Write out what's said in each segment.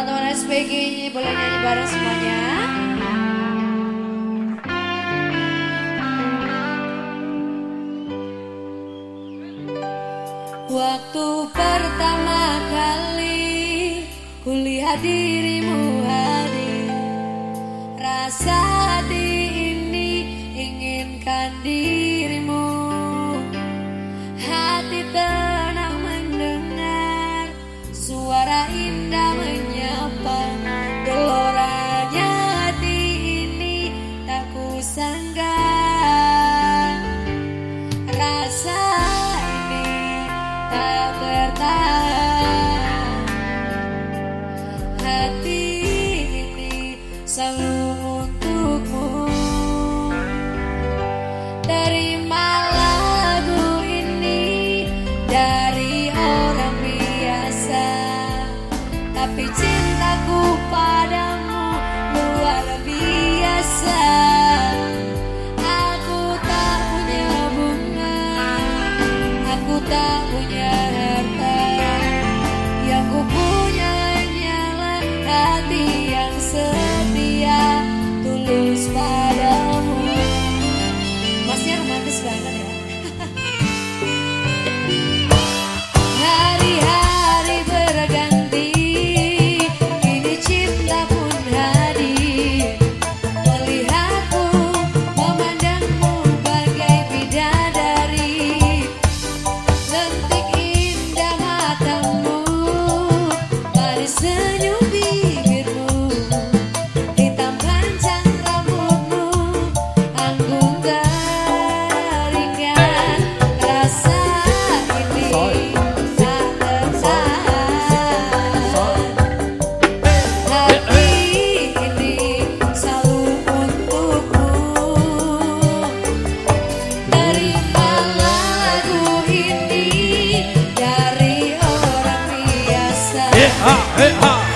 Teman-teman SPG boleh nyanyi bareng semuanya. Waktu pertama kali kulihat dirimu. ha, hey, ha.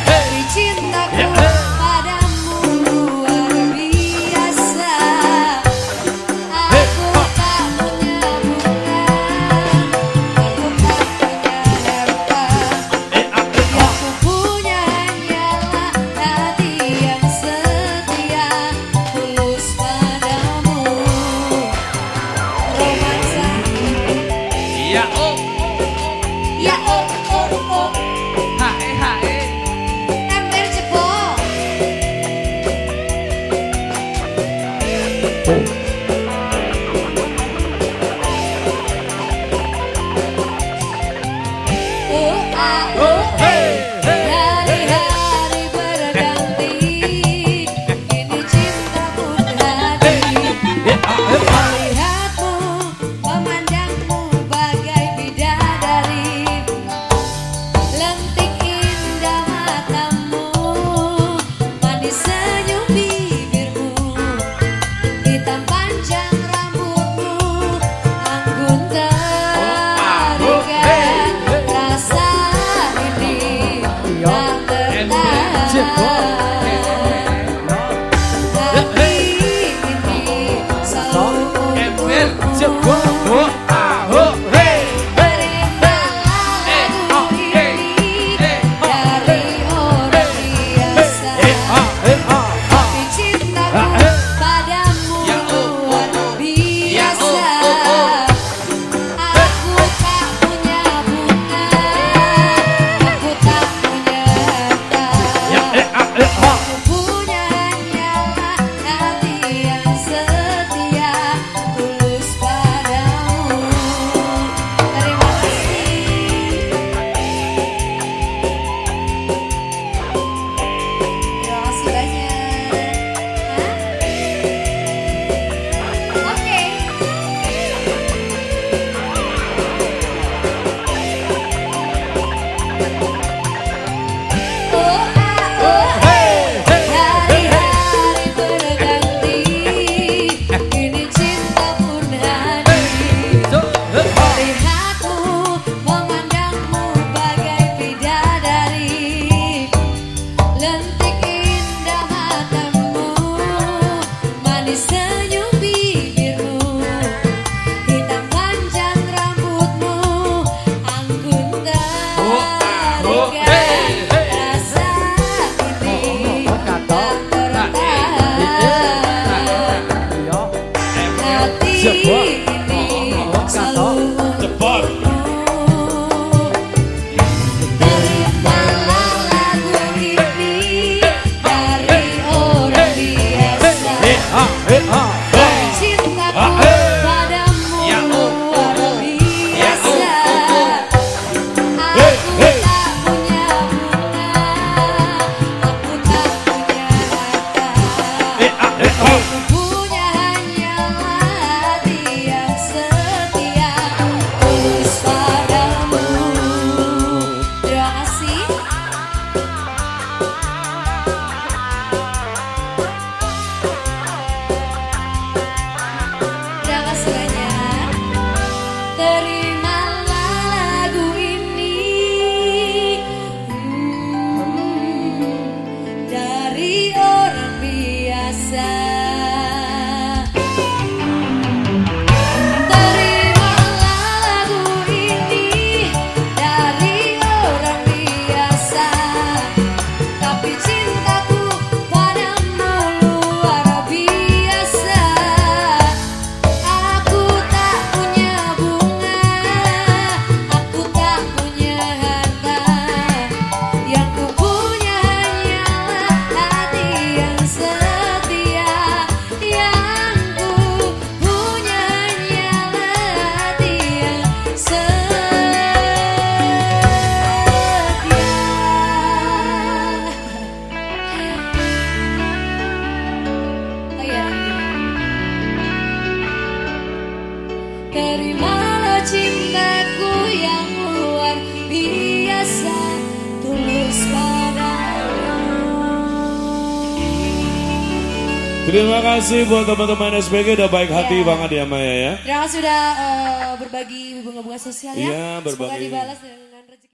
Terima kasih buat teman-teman SPG udah baik hati Iya. banget ya Maya ya. Terima kasih sudah eh, berbagi bunga-bunga sosial ya. Iya, Semoga berbagi. dibalas dengan